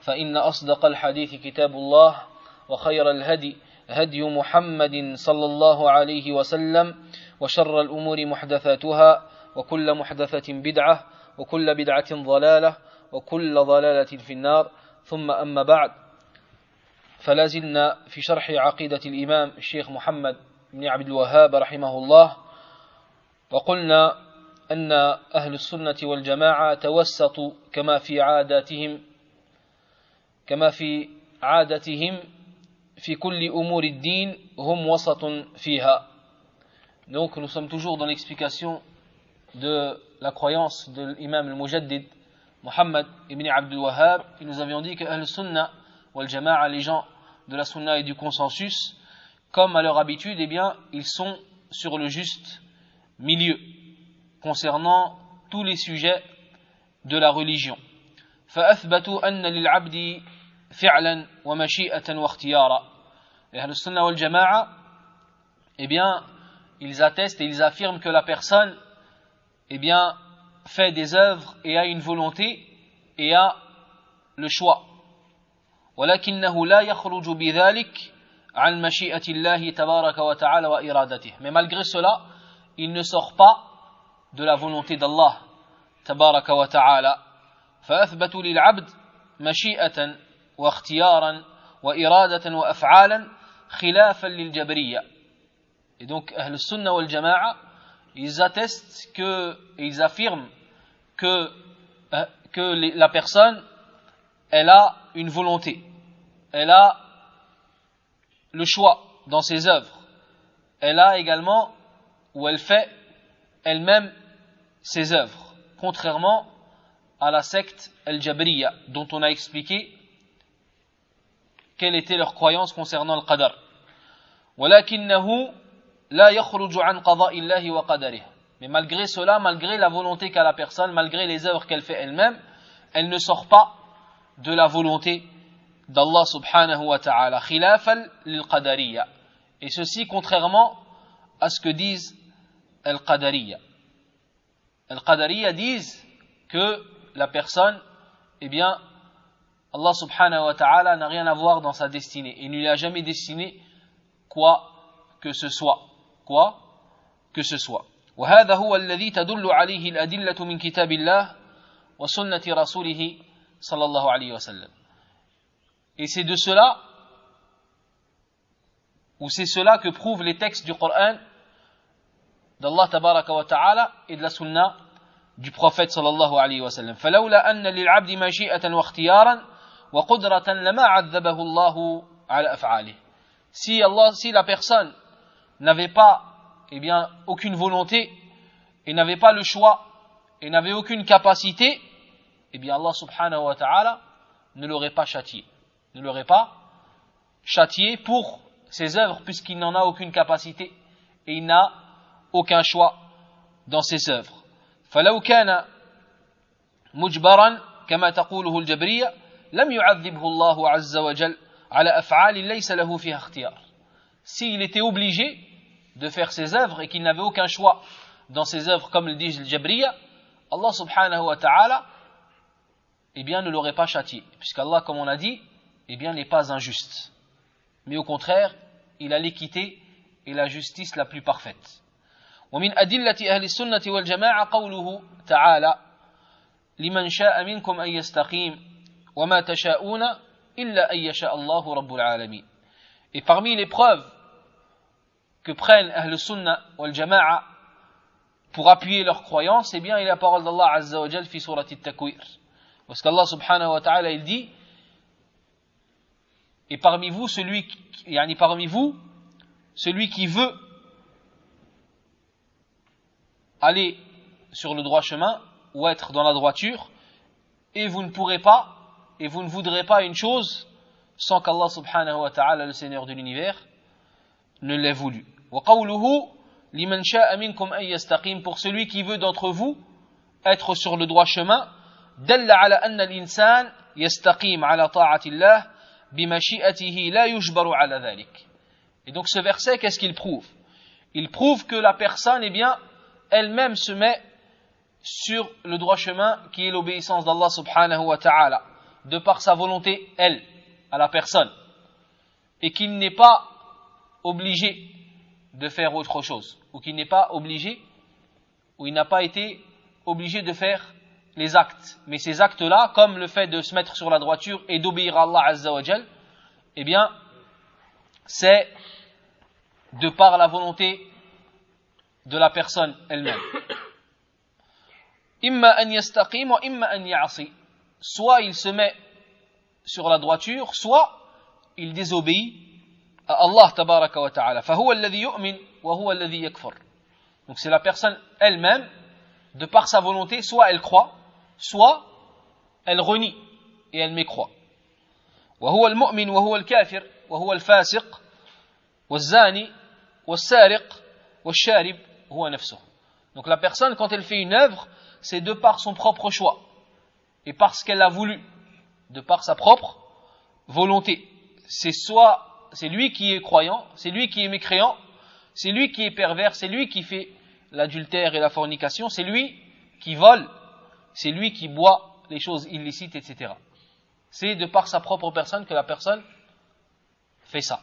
فإن أصدق الحديث كتاب الله وخير الهدي هدي محمد صلى الله عليه وسلم وشر الأمور محدثاتها وكل محدثة بدعة وكل بدعة ضلالة وكل ضلالة في النار. ثم أما بعد فلا زلنا في شرح عقيدة الإمام الشيخ محمد بن عبد الوهاب رحمه الله وقلنا أن أهل السنة والجماعة توسطوا كما في عاداتهم كما في عادتهم في كل أمور الدين هم وسط فيها Donc nous sommes toujours dans l'explication de la croyance de l'imam al-Mujaddid Muhammad ibn Abdul Wahhab et nous avions dit que Ahl-Sunnah wal Jama'a, les gens de la Sunna et du consensus, comme à leur habitude, eh bien, ils sont sur le juste milieu concernant tous les sujets de la religion. فأثبتوا أن للعبد فعلا ومشيئة واختيارا Et Ahl-Sunnah wal Jama'a, eh bien, ils attestent et ils affirment que la personne, eh bien, fait des œuvres et a une volonté et a le choix. ولكنه لا يخرج بذلك عن مشيئة الله تبارك وتعالى وإرادته. Mais malgré cela, il ne sort pas de la volonté d'Allah تبارك وتعالى. فأثبتوا للعبد مشيئة واختيارا وإرادة وأفعالا خلافا للجبرية. Et donc, Ahl Sunnah wal Jama'a, ils attestent que, et ils affirment que, que la personne, elle a une volonté, elle a le choix dans ses œuvres, elle a également, ou elle fait elle-même ses œuvres, contrairement à la secte Al-Jabriya, dont on a expliqué quelle était leur croyance concernant le qadar. Mais malgré cela, malgré la volonté qu'a la personne, malgré les œuvres qu'elle fait elle-même, elle ne sort pas de la volonté d'Allah subhanahu wa ta'ala. Khilafal lil qadariya. Et ceci contrairement à ce que disent al qadariya. Al qadariya disent que la personne, eh bien, Allah subhanahu wa ta'ala n'a rien à voir dans sa destinée. Il ne lui a jamais destiné quoi que ce soit. Quoi que ce soit. وهذا هو الذي تدل عليه الأدلة من كتاب الله وسنة رسوله صلى الله عليه وسلم. Et c'est de cela, ou c'est cela que prouvent les textes du Coran d'Allah tabaraka wa ta'ala et de la sunna du prophète صلى الله عليه وسلم. فلولا أن للعبد مشيئة واختيارا وقدرة لما عذبه الله على أفعاله. Si Allah, si la personne n'avait pas eh bien, aucune volonté, et n'avait pas le choix, et n'avait aucune capacité, eh bien Allah subhanahu wa ta'ala ne l'aurait pas châtié. Ne l'aurait pas châtié pour ses œuvres, puisqu'il n'en a aucune capacité, et il n'a aucun choix dans ses œuvres. فلو كان مجبرا كما تقوله الجبرية لم يعذبه الله عز وجل على أفعال ليس له فيها اختيار. S'il était obligé de faire ses œuvres et qu'il n'avait aucun choix dans ses œuvres comme le dit le Jabriya, Allah subhanahu wa ta'ala, eh bien, ne l'aurait pas châtié. Puisqu'Allah, comme on a dit, eh bien, n'est pas injuste. Mais au contraire, il a l'équité et la justice la plus parfaite. ومن أدلة أهل السنة والجماعة قوله تعالى لمن شاء منكم أن يستقيم وما تشاءون إلا أن يشاء الله رب العالمين Et parmi les preuves que prennent Ahl Sunnah wal Jama'a pour appuyer leur croyance, eh bien, il y a la parole d'Allah Azza wa Jal fi surat al-Takwir. Parce qu'Allah subhanahu wa ta'ala, il dit, et parmi vous, celui qui, yani parmi vous, celui qui veut aller sur le droit chemin ou être dans la droiture, et vous ne pourrez pas, et vous ne voudrez pas une chose sans qu'Allah subhanahu wa ta'ala, le Seigneur de l'univers, ne l'ait voulu. Pour celui qui veut d'entre vous être sur le droit chemin, et donc ce verset, qu'est-ce qu'il prouve? Il prouve que la personne, eh bien, elle-même se met sur le droit chemin qui est l'obéissance d'Allah subhanahu wa ta'ala de par sa volonté, elle, à la personne, et qu'il n'est pas obligé de faire autre chose, ou qu'il n'est pas obligé, ou il n'a pas été obligé de faire les actes. Mais ces actes-là, comme le fait de se mettre sur la droiture et d'obéir à Allah Azza wa Jal, eh bien, c'est de par la volonté de la personne elle-même Imma an yastaqim wa imma an ya'asi. Soit il se met sur la droiture, soit il désobéit à Allah tabaraka wa ta'ala. فهو الذي يؤمن وهو الذي يكفر. Donc c'est la personne elle-même, de par sa volonté, soit elle croit, soit elle renie et elle mécroit. وهو المؤمن وهو الكافر وهو الفاسق والزاني والسارق والشارب هو نفسه. Donc la personne, quand elle fait une œuvre, c'est de par son propre choix et parce qu'elle a voulu, de par sa propre volonté. C'est soit c'est lui qui est croyant, c'est lui qui est mécréant, c'est lui qui est pervers, c'est lui qui fait l'adultère et la fornication, c'est lui qui vole, c'est lui qui boit les choses illicites, etc. C'est de par sa propre personne que la personne fait ça.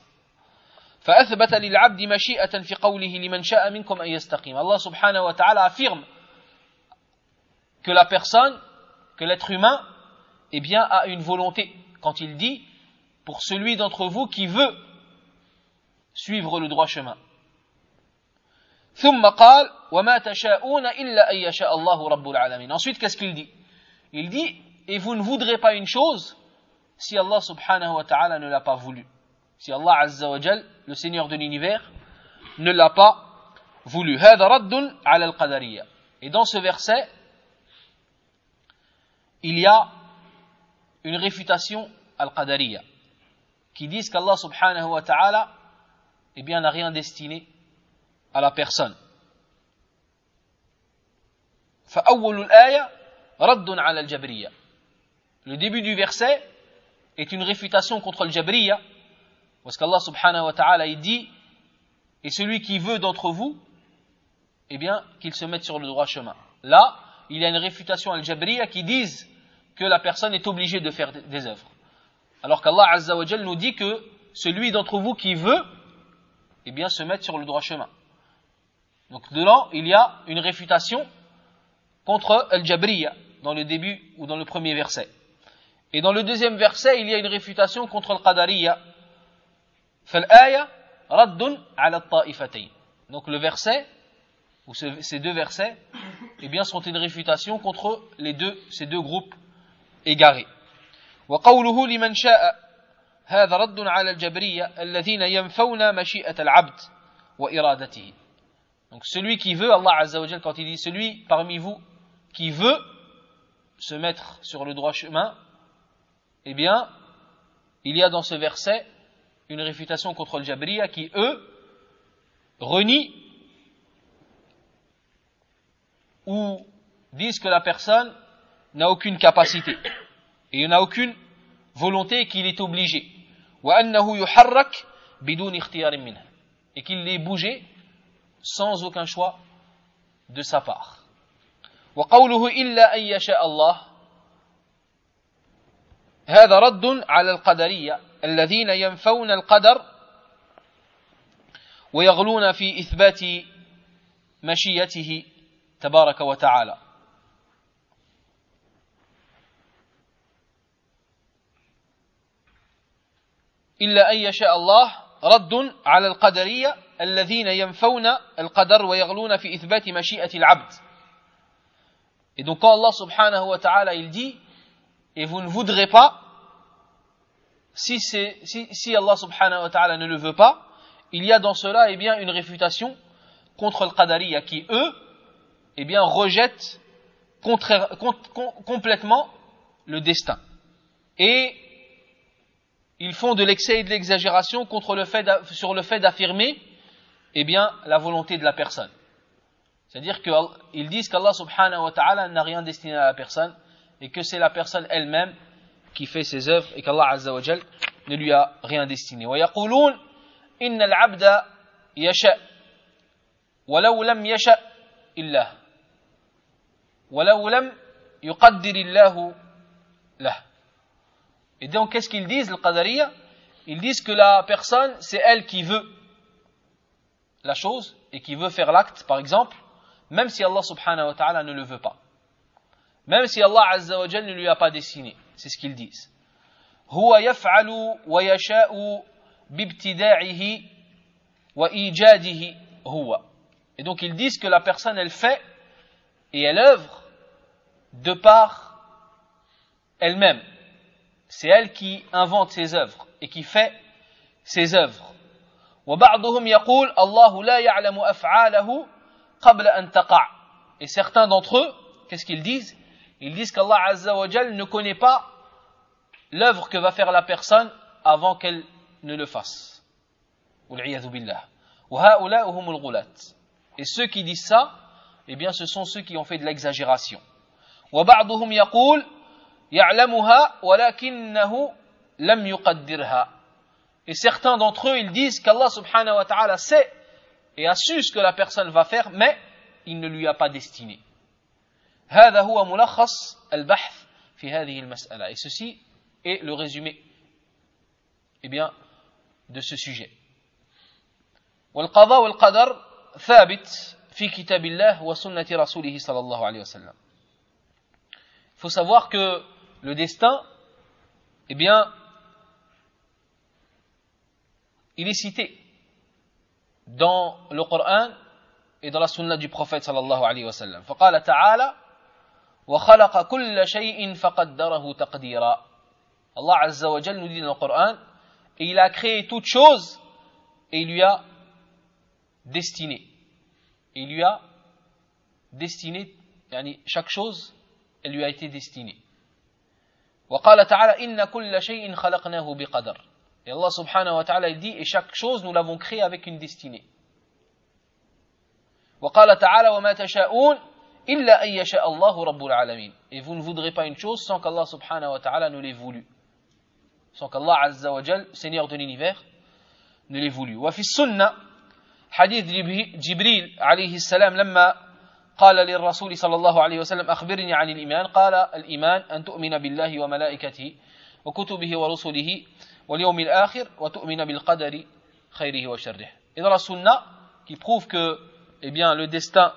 فأثبت للعبد مشيئة في قوله لمن شاء منكم أن يستقيم Allah subhanahu wa ta'ala affirme que la personne, que l'être humain, eh bien, a une volonté. Quand il dit, pour celui d'entre vous qui veut suivre le droit chemin. Ensuite, qu'est-ce qu'il dit? Il dit, et vous ne voudrez pas une chose si Allah subhanahu wa ta'ala ne l'a pas voulu. Si Allah azza wa jal, le Seigneur de l'univers, ne l'a pas voulu. Et dans ce verset, il y a une réfutation al-qadariya qui disent qu'Allah subhanahu wa ta'ala eh bien n'a rien destiné à la personne. Le début du verset est une réfutation contre le Jabriya, parce qu'Allah subhanahu wa ta'ala il dit Et celui qui veut d'entre vous, eh bien, qu'il se mette sur le droit chemin. Là, il y a une réfutation al-Jabriya qui disent que la personne est obligée de faire des œuvres. Alors qu'Allah azza nous dit que celui d'entre vous qui veut, eh bien, se mettre sur le droit chemin. Donc dedans, il y a une réfutation contre Al-Jabriya dans le début ou dans le premier verset. Et dans le deuxième verset, il y a une réfutation contre Al-Qadariya. Donc le verset, ou ces deux versets, eh bien, sont une réfutation contre ces deux groupes égarés. وقوله لمن شاء هذا رد على الجبرية الذين ينفون مشيئة العبد وإرادته Donc celui qui veut, Allah Azza wa quand il dit celui parmi vous qui veut se mettre sur le droit chemin, eh bien, il y a dans ce verset une réfutation contre le Jabriya qui, eux, renient ou disent que la personne n'a aucune capacité et il n'a aucune volonté qu'il est obligé. Et qu'il est bougé sans aucun choix de sa part. وقوله إلا أن يشاء الله هذا رد على القدرية الذين ينفون القدر ويغلون في إثبات مشيته تبارك وتعالى إلا أن يشاء الله رد على القدرية الذين ينفون القدر ويغلون في إثبات مشيئة العبد Et donc quand Allah subhanahu wa ta'ala il dit et vous ne voudrez pas si, si, si Allah subhanahu wa ta'ala ne le veut pas il y a dans cela eh bien une réfutation contre le qadariya qui eux eh bien rejettent contraire, complètement le destin et ils font de l'excès et de l'exagération contre le fait sur le fait d'affirmer eh bien la volonté de la personne c'est-à-dire qu'ils disent qu'Allah subhanahu wa ta'ala n'a rien destiné à la personne et que c'est la personne elle-même qui fait ses œuvres et qu'Allah azza wa jal ne lui a rien destiné. ويقولون إن العبد يشاء ولو لم يشاء إلا ولو لم يقدر الله له Et donc, qu'est-ce qu'ils disent, le Qadariya Ils disent que la personne, c'est elle qui veut la chose et qui veut faire l'acte, par exemple, même si Allah subhanahu wa ta'ala ne le veut pas. Même si Allah azza wa ne lui a pas destiné. C'est ce qu'ils disent. هو يفعل ويشاء بابتداعه وإيجاده هو. Et donc ils disent que la personne elle fait et elle œuvre de par elle-même. C'est elle qui invente ses œuvres et qui fait ses œuvres. وبعضهم يقول الله لا يعلم أفعاله et certains d'entre eux, qu'est-ce qu'ils disent Ils disent qu'Allah Azza wa ne connaît pas l'œuvre que va faire la personne avant qu'elle ne le fasse. Et ceux qui disent ça, eh bien ce sont ceux qui ont fait de l'exagération. Et certains d'entre eux, ils disent qu'Allah subhanahu wa ta'ala sait et a su ce que la personne va faire, mais il ne lui a pas destiné. هذا هو ملخص البحث في هذه المسألة. Et ceci est le résumé eh bien, de ce sujet. والقضاء والقدر ثابت في كتاب الله وسنة رسوله صلى الله عليه وسلم. Il faut savoir que le destin, eh bien, il est cité dans le Coran et dans la sunna du prophète sallallahu alayhi wa sallam. فقال تعالى وخلق كل شيء فقدره تقديرا Allah Azza wa Jal nous dit dans le Coran et il a créé toute chose et il lui a destiné. Il lui a destiné يعني chaque chose elle lui a été destinée. وقال تعالى إن كل شيء خلقناه بقدر Et Allah subhanahu wa ta'ala dit, et chaque chose nous l'avons créé avec une destinée. وقال تعالى وما تشاءون إلا أن يشاء الله رب العالمين. Et vous ne voudrez pas une chose sans qu'Allah subhanahu wa ta'ala ne l'ait voulu. Sans qu'Allah azza wa jal, Seigneur de l'univers, ne l'ait voulu. وفي السنة حديث جبريل عليه السلام لما قال للرسول صلى الله عليه وسلم أخبرني عن الإيمان قال الإيمان أن تؤمن بالله وملائكته وكتبه ورسله et dans la sunna, qui prouve que eh bien, le destin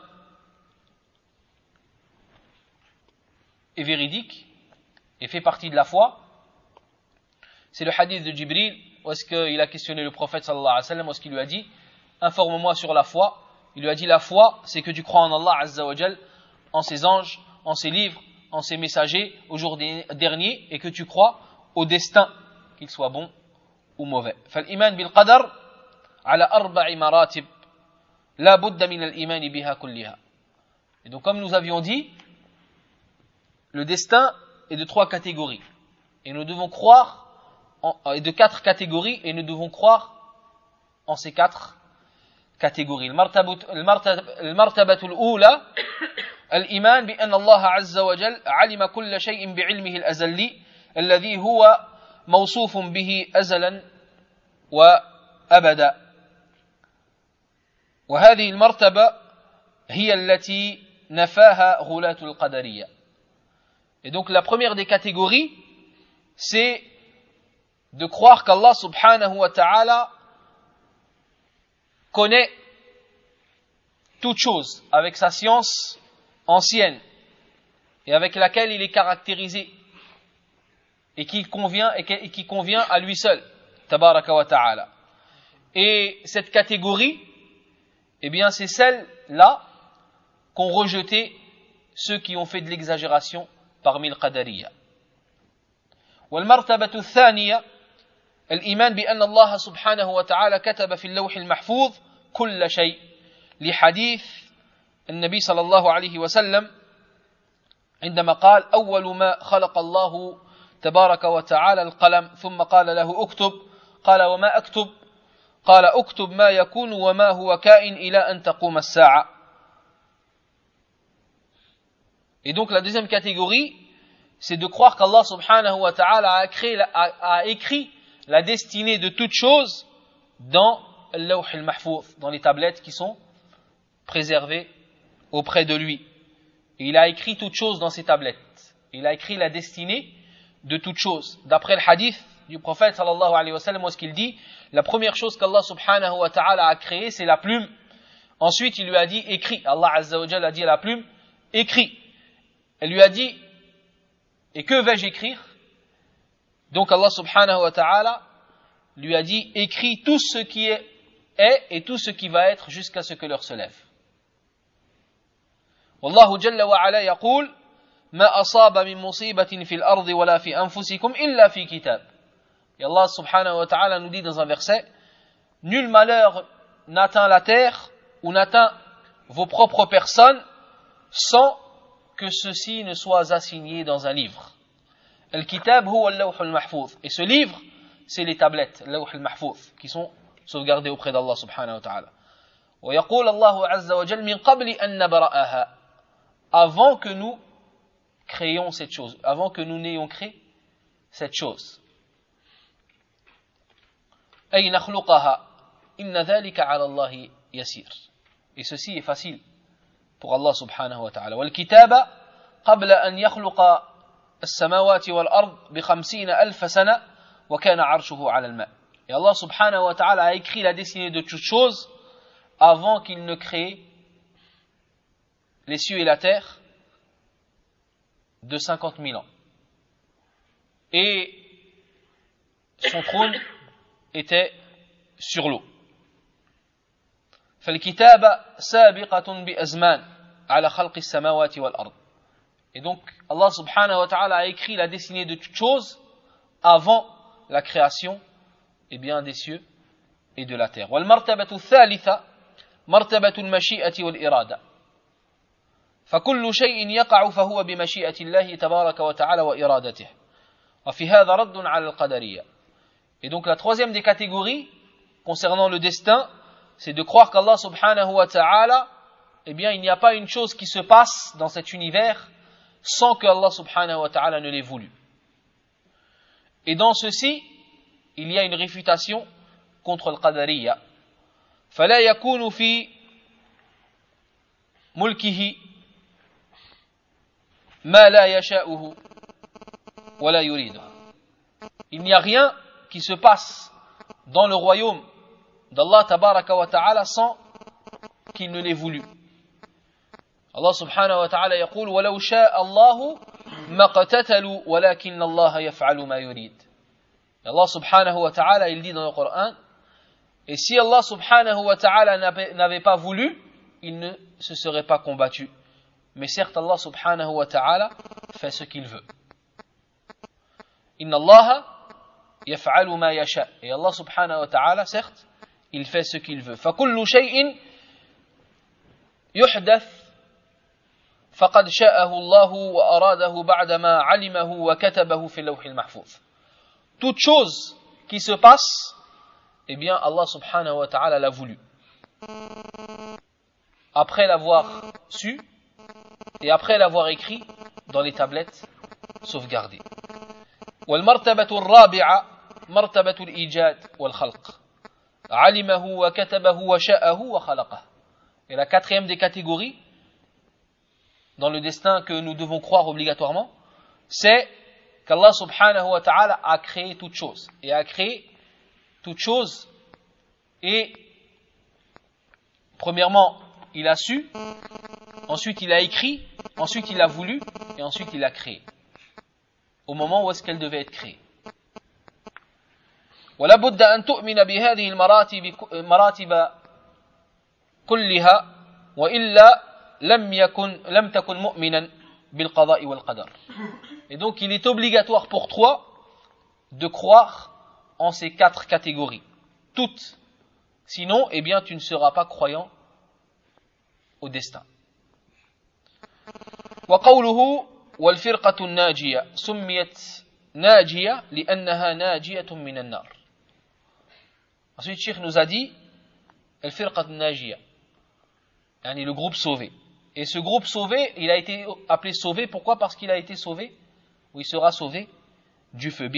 est véridique et fait partie de la foi, c'est le hadith de Jibril où est-ce qu'il a questionné le prophète sallallahu alayhi wa sallam, où est-ce qu'il lui a dit Informe-moi sur la foi. Il lui a dit La foi, c'est que tu crois en Allah azza wa en ses anges, en ses livres, en ses messagers, au jour dernier, et que tu crois au destin qu'il soit bon ou mauvais. فالإيمان بالقدر على أربع مراتب لا بد من الإيمان بها كلها. Et donc comme nous avions dit, le destin est de trois catégories. Et nous devons croire en, euh, de quatre catégories et nous devons croire en ces quatre catégories. المرتبة الأولى الإيمان بأن الله عز وجل علم كل شيء بعلمه الأزلي الذي هو موصوف به أزلا وأبدا وهذه المرتبة هي التي نفاها غلاة القدرية Et donc la première des catégories, c'est de croire qu'Allah subhanahu wa ta'ala connaît toute chose avec sa science ancienne et avec laquelle il est caractérisé et qui convient, et qui convient à lui seul, tabaraka wa ta'ala. Et cette catégorie, eh bien, c'est celle-là qu'ont rejeté ceux qui ont fait de l'exagération parmi le Qadariya. والمرتبة الثانية الإيمان بأن الله سبحانه وتعالى كتب في اللوح المحفوظ كل شيء لحديث النبي صلى الله عليه وسلم عندما قال أول ما خلق الله تبارك وتعالى القلم ثم قال له اكتب قال وما أكتب قال اكتب ما يكون وما هو كائن إلى أن تقوم الساعة Et donc la deuxième catégorie, c'est de croire qu'Allah subhanahu wa ta'ala a, a, a écrit la destinée de toutes choses dans dans les tablettes qui sont préservées auprès de lui. Il a écrit toutes choses dans ces tablettes. Il a écrit la destinée de toutes choses. D'après le hadith du prophète sallallahu alayhi wa sallam, ce qu'il dit, la première chose qu'Allah subhanahu wa ta'ala a créée, c'est la plume. Ensuite, il lui a dit, écrit. Allah azza wa a dit à la plume, écrit. Elle lui a dit, et que vais-je écrire? Donc Allah subhanahu wa ta'ala lui a dit, écris tout ce qui est, est et tout ce qui va être jusqu'à ce que l'heure se lève. والله جل وعلا يقول ما أصاب من مصيبة في الأرض ولا في أنفسكم إلا في كتاب Et Allah subhanahu wa ta'ala nous dit dans un verset Nul malheur n'atteint la terre ou n'atteint vos propres personnes sans que ceci ne soit assigné dans un livre. Al-Kitab huwa al al-mahfouz. Et ce livre, c'est les tablettes, al-lawh al-mahfouz, qui sont sauvegardées auprès d'Allah subhanahu wa ta'ala. ويقول الله عز وجل من قبل أن نبرأها avant que nous créions cette chose, avant que nous n'ayons créé cette chose. Et ceci est facile pour Allah subhanahu wa ta'ala. والكتاب قبل أن يخلق السماوات والأرض بخمسين ألف سنة وكان عرشه على الماء. Et Allah subhanahu wa ta'ala a écrit la destinée de toutes choses avant qu'il ne crée les cieux et la terre de 50 000 ans. Et son trône était sur l'eau. فالكتابة سابقة بأزمان على خلق السماوات والأرض. Et donc, Allah subhanahu wa ta'ala a écrit la destinée de toutes choses avant la création eh bien, des cieux et de la terre. والمرتبة الثالثة مرتبة المشيئة والإرادة. فكل شيء يقع فهو بمشيئة الله تبارك وتعالى وإرادته وفي هذا رد على القدرية Et donc la troisième des catégories concernant le destin, c'est de croire qu'Allah subhanahu wa ta'ala, eh bien il n'y a pas une chose qui se passe dans cet univers sans que Allah subhanahu wa ta'ala ne l'ait voulu. Et dans ceci, il y a une réfutation contre le qadariya. فلا يكون في ملكه il n'y a rien qui se passe dans le royaume d'Allah tabaraka wa ta'ala sans qu'il ne l'ait voulu. Subhanahu wa ta'ala يقول ولو شاء الله ما قتتلوا ولكن الله يفعل ما يريد. Subhanahu wa ta'ala il dit dans le Coran et si Allah subhanahu wa ta'ala n'avait pas voulu, il ne se serait pas combattu. Mais certes, Allah subhanahu wa ta'ala fait ce qu'il veut. Inna Allah yaf'alu ma yasha. Et Allah subhanahu wa ta'ala, certes, il fait ce qu'il veut. فكل شيء يحدث فقد شاءه الله وأراده بعدما علمه وكتبه في اللوح المحفوظ. Toute chose qui se passe, eh bien Allah subhanahu wa ta'ala l'a voulu. Après l'avoir su, et après l'avoir écrit dans les tablettes sauvegardées. والمرتبة الرابعة مرتبة الإيجاد والخلق علمه وكتبه وشاءه وخلقه Et la quatrième des catégories dans le destin que nous devons croire obligatoirement, c'est qu'Allah subhanahu wa ta'ala a créé toutes choses. Et a créé toutes choses et premièrement, il a su, ensuite il a écrit, ensuite il a voulu, et ensuite il a créé. Au moment où est-ce qu'elle devait être créée. ولا بد أن تؤمن بهذه المراتب مراتب كلها وإلا لم يكن لم تكن مؤمنا بالقضاء والقدر Et donc il est obligatoire pour toi de croire en ces quatre catégories, toutes. Sinon, eh bien, tu ne seras pas croyant au destin. وقوله والفرقة الناجية سميت ناجية لأنها ناجية من النار. Ensuite, Cheikh nous a dit الفرقة الناجية يعني le groupe sauvé. Et ce groupe sauvé, il a été appelé sauvé, pourquoi Parce qu'il a été sauvé, ou il sera sauvé du feu.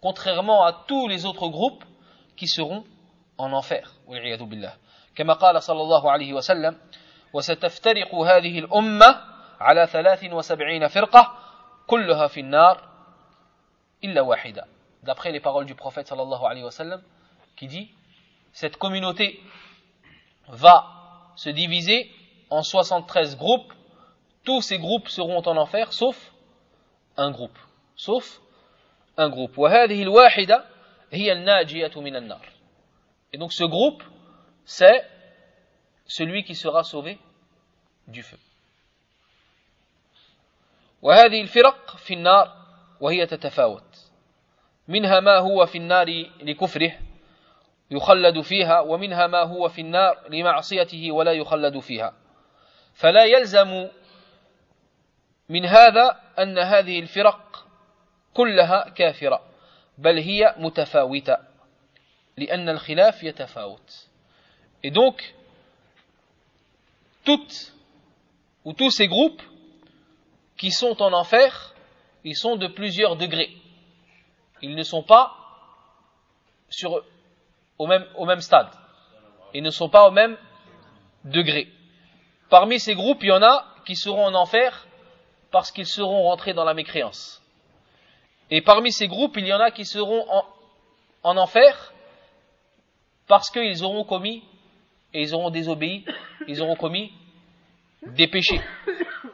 Contrairement à tous les autres groupes qui seront en enfer. كما قال صلى الله عليه وسلم وستفترق هذه الأمة على ثلاث وسبعين فرقة كلها في النار إلا واحدة d'après les paroles du prophète sallallahu alayhi wa sallam qui dit cette communauté va se diviser en 73 groupes tous ces groupes seront en enfer sauf un groupe sauf un groupe وهذه الواحدة هي الناجية من النار et donc ce groupe c'est celui qui sera sauvé du feu وهذه الفرق في النار وهي تتفاوت منها ما هو في النار لكفره يخلد فيها ومنها ما هو في النار لمعصيته ولا يخلد فيها فلا يلزم من هذا أن هذه الفرق كلها كافرة بل هي متفاوتة لأن الخلاف يتفاوت Et donc, toutes ou tous ces groupes qui sont en enfer, ils sont de plusieurs degrés. Ils ne sont pas sur, au, même, stade. Ils ne sont pas au même degré. Parmi ces groupes, il y en a qui seront en enfer parce qu'ils seront rentrés dans la mécréance. Et parmi ces groupes, il y en a qui seront en, en enfer parce qu'ils auront commis et ils auront désobéi, ils auront commis des péchés.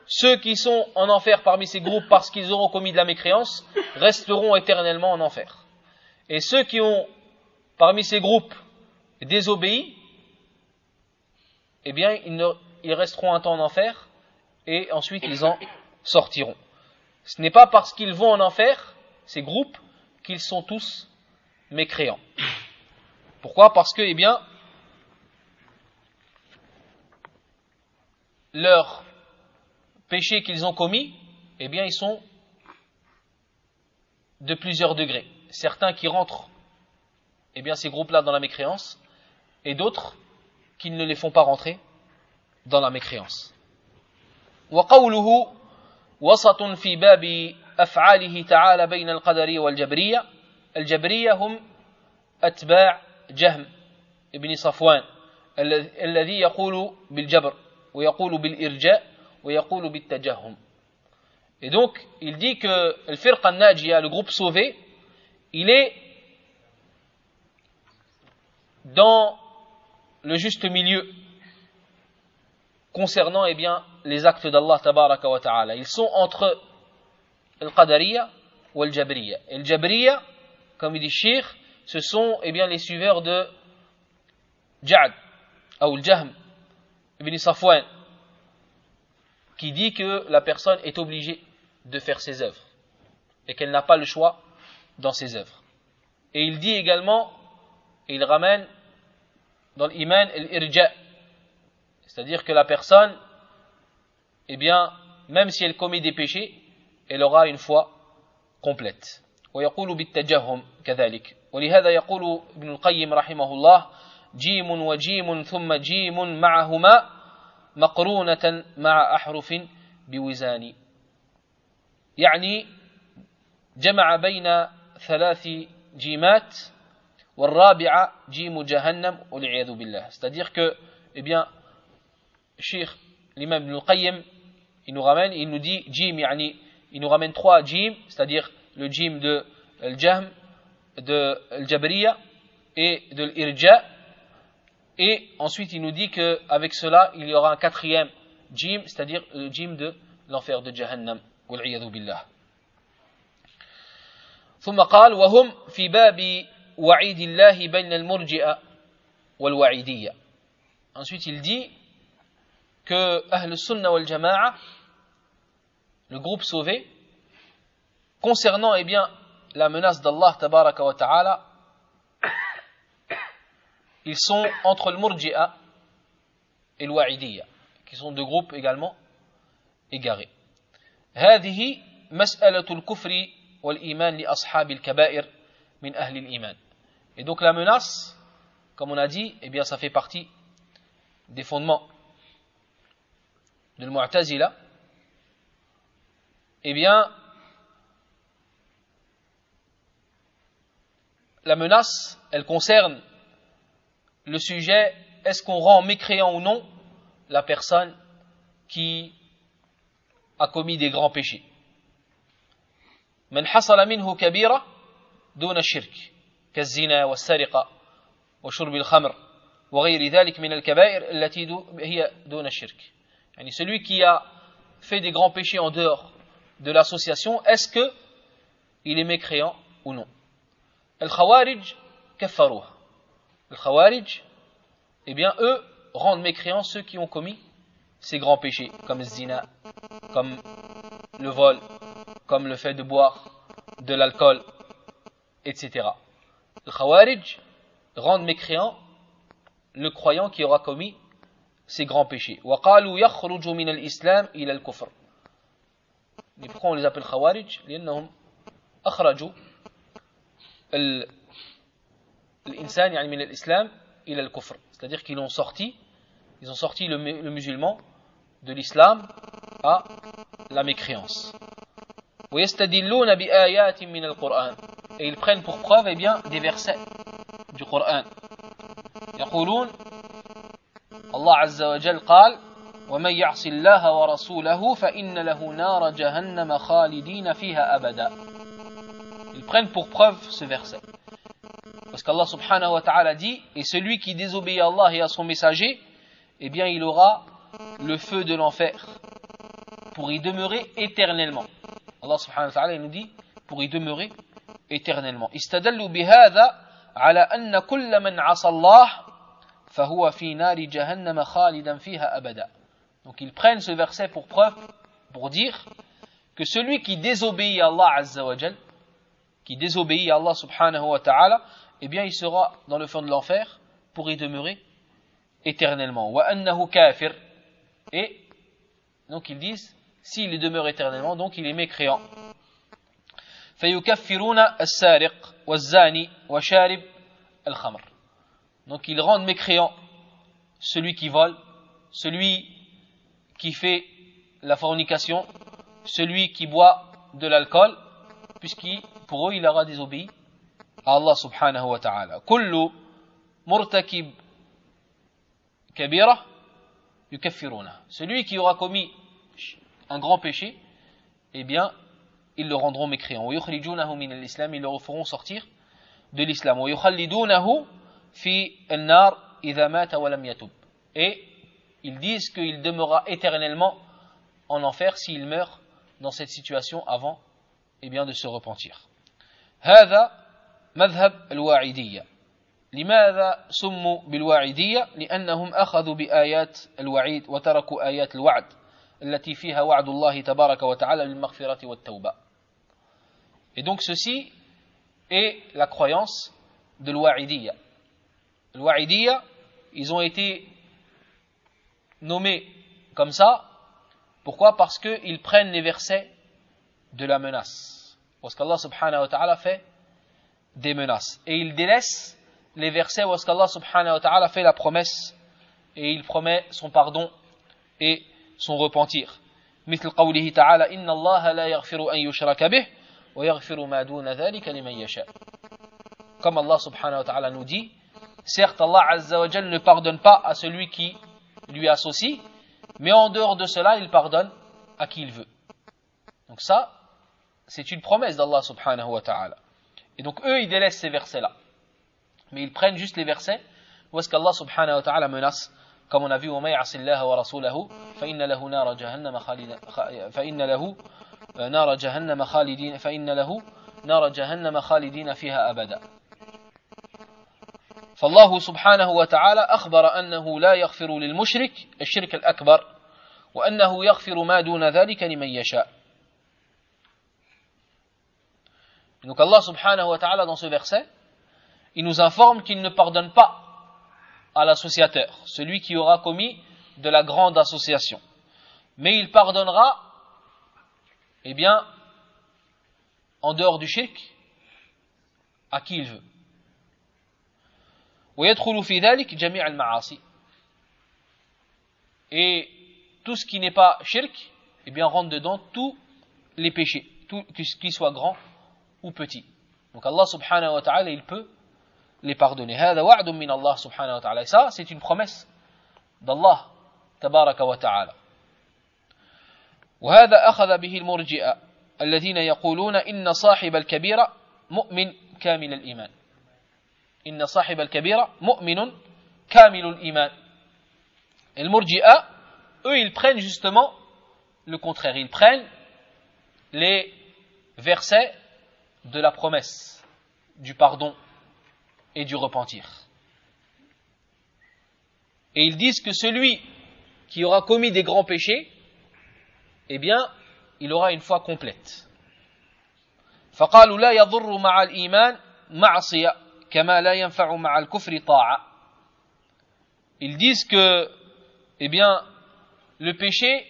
Ceux qui sont en enfer parmi ces groupes parce qu'ils auront commis de la mécréance resteront éternellement en enfer. Et ceux qui ont parmi ces groupes désobéi, eh bien, ils, ils resteront un temps en enfer et ensuite ils en sortiront. Ce n'est pas parce qu'ils vont en enfer, ces groupes, qu'ils sont tous mécréants. Pourquoi? Parce que, eh bien, leurs péchés qu'ils ont commis, eh bien, ils sont de plusieurs degrés. Certains qui rentrent, eh bien, ces groupes-là dans la mécréance, et d'autres qui ne les font pas rentrer dans la mécréance. وسط في باب أفعاله تعالى بين القدرية والجبرية الجبرية هم أتباع جهم ابن صفوان الذي يقول بالجبر ويقول بالإرجاء ويقول بالتجهم Et donc, il dit que le firqa najia, le groupe sauvé, il est dans le juste milieu concernant eh bien, les actes d'Allah tabaraka wa ta'ala. Ils sont entre le qadariya ou le jabriya. Et le jabriya, comme il dit Shir, ce sont eh bien, les suiveurs de Ja'ad, ou le Jahm, ibn Safwan, qui dit que la personne est obligée de faire ses œuvres et qu'elle n'a pas le choix dans ses œuvres. Et il dit également, ramène dans l'iman l'irja, c'est-à-dire que la personne, eh bien, même si elle commet des péchés, elle aura une foi complète. ويقول بالتجهم كذلك ولهذا يقول ابن القيم رحمه الله جيم وجيم ثم جيم معهما مقرونة مع أحرف بوزان يعني جمع بين ثلاث جيمات c'est-à-dire que eh bien Cheikh l'imam Ibn al-Qayyim il nous ramène il nous dit jim يعني il nous ramène trois jim c'est-à-dire le jim de al-jahm de al-jabriya et de l'irja et ensuite il nous dit que avec cela il y aura un quatrième jim c'est-à-dire le jim de l'enfer de jahannam والعياذ بالله ثم قال وهم في باب وعيد الله بين المرجئة والوعيدية ensuite il dit que Sunnah wal Jama'a le groupe sauvé concernant eh bien la menace d'Allah tabaraka wa ta'ala ils sont entre le Murji'a et le Wa'idiyya qui sont deux groupes également égarés هذه مسألة الكفر والإيمان لأصحاب الكبائر من أهل الإيمان et donc la menace comme on a dit eh bien ça fait partie des fondements de l'Mu'tazila eh bien la menace elle concerne le sujet est-ce qu'on rend mécréant ou non la personne qui a commis des grands péchés من حصل منه كبيرة دون الشرك كالزنا والسرقة وشرب الخمر وغير ذلك من الكبائر التي هي دون الشرك يعني celui qui a fait des grands péchés en dehors de l'association est-ce que il est mécréant ou non الخوارج كفروها الخوارج eh bien eux rendent mécréants ceux qui ont commis ces grands péchés comme le zina comme le vol comme le fait de boire de l'alcool etc le khawarij rendent mécréant le croyant qui aura commis ces grands péchés وقالوا يخرج من الإسلام إلى الكفر pourquoi on les appelle khawarij لأنهم أخرجوا الإنسان يعني من الإسلام إلى الكفر c'est-à-dire qu'ils ont sorti ils ont sorti le, le musulman de l'islam à la mécréance ويستدلون بآيات من القرآن et ils prennent pour preuve eh bien des versets du Coran يقولون الله عز وجل قال ومن يعص الله ورسوله فإن له نار جهنم خالدين فيها أبدا ils prennent pour preuve ce verset parce qu'Allah subhanahu wa ta'ala dit et celui qui désobéit à Allah et à son messager eh bien il aura le feu de l'enfer pour y demeurer éternellement Allah subhanahu wa ta'ala nous dit pour y demeurer éternellement. Donc ils prennent ce verset pour preuve, pour dire que celui qui désobéit à Allah Azza qui désobéit à Allah subhanahu wa ta'ala, eh bien il sera dans le fond de l'enfer pour y demeurer éternellement. Et donc ils disent, s'il y demeure éternellement, donc il est mécréant. فيكفرون السارق والزاني وشارب الخمر donc ils rendent mécréant celui qui vole celui qui fait la fornication celui qui boit de l'alcool puisqu'il pour eux il aura désobéi à Allah subhanahu wa ta'ala كل مرتكب كبيرة يكفرونه celui qui aura commis un grand péché eh bien ils le rendront mécréant. ويخرجونه من الإسلام ils le feront sortir de l'islam. ويخلدونه في النار إذا مات ولم يتب et ils disent qu'il demeurera éternellement en enfer s'il meurt dans cette situation avant eh bien de se repentir. هذا مذهب الواعدية. لماذا سموا بالواعدية؟ لأنهم أخذوا بآيات الوعيد وتركوا آيات الوعد التي فيها وعد الله تبارك وتعالى بالمغفرة والتوبة. Et donc ceci est la croyance de l'Wa'idiyya. L'Wa'idiyya, ils ont été nommés comme ça. Pourquoi Parce qu'ils prennent les versets de la menace. Parce qu'Allah subhanahu wa ta'ala fait des menaces. Et ils délaissent les versets où Allah subhanahu wa ta'ala fait la promesse et il promet son pardon et son repentir. مثل قوله تعالى إن الله لا يغفر أن يشرك به ويغفر ما دون ذلك لمن يشاء Comme Allah subhanahu wa ta'ala nous azza wa jal ne pardonne pas à celui qui lui associe, mais en dehors de cela, il pardonne à qui il veut. Donc ça, c'est une promesse d'Allah subhanahu wa ta'ala. Et donc eux, ils délaissent ces versets-là. Mais ils prennent juste les versets où est-ce qu'Allah subhanahu wa ta'ala menace, comme on a vu, وَمَا يَعْصِ اللَّهَ وَرَسُولَهُ فَإِنَّ لَهُ نَارَ جَهَنَّمَ فَإِنَّ لَهُ نار جهنم خالدين فإن له نار جهنم خالدين فيها أبدا فالله سبحانه وتعالى أخبر أنه لا يغفر للمشرك الشرك الأكبر وأنه يغفر ما دون ذلك لمن يشاء Donc Allah subhanahu wa ta'ala dans ce verset, il nous informe qu'il ne pardonne pas à l'associateur, celui qui aura commis de la grande association. Mais il pardonnera, eh bien, en dehors du shirk, à qui il veut. Et tout ce qui n'est pas shirk, eh bien, rentre dedans tous les péchés, tout, qu'ils soient grands ou petits. Donc Allah subhanahu wa ta'ala, il peut les pardonner. Ça, c'est une promesse d'Allah tabaraka wa ta'ala. وهذا أخذ به المرجئة الذين يقولون إن صاحب الكبيرة مؤمن كامل الإيمان. إن صاحب الكبيرة مؤمن كامل الإيمان. المرجئة, eux, ils prennent justement le contraire. Ils prennent les versets de la promesse, du pardon et du repentir. Et ils disent que celui qui aura commis des grands péchés, eh bien, il aura une foi complète. فقالوا لا يضر مع الإيمان معصية كما لا ينفع مع الكفر طاعة. Ils disent que, eh bien, le péché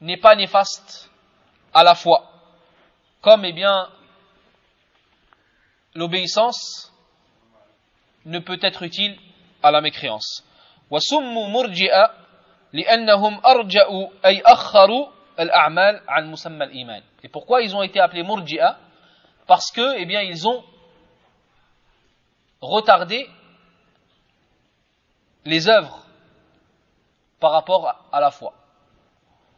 n'est pas néfaste à la foi, comme, eh bien, l'obéissance ne peut être utile à la mécréance. وسموا مرجئة لأنهم أرجأوا أي أخروا الأعمال عن مسمى الإيمان. Et pourquoi ils ont été appelés murji'a Parce que, eh bien, ils ont retardé les œuvres par rapport à la foi.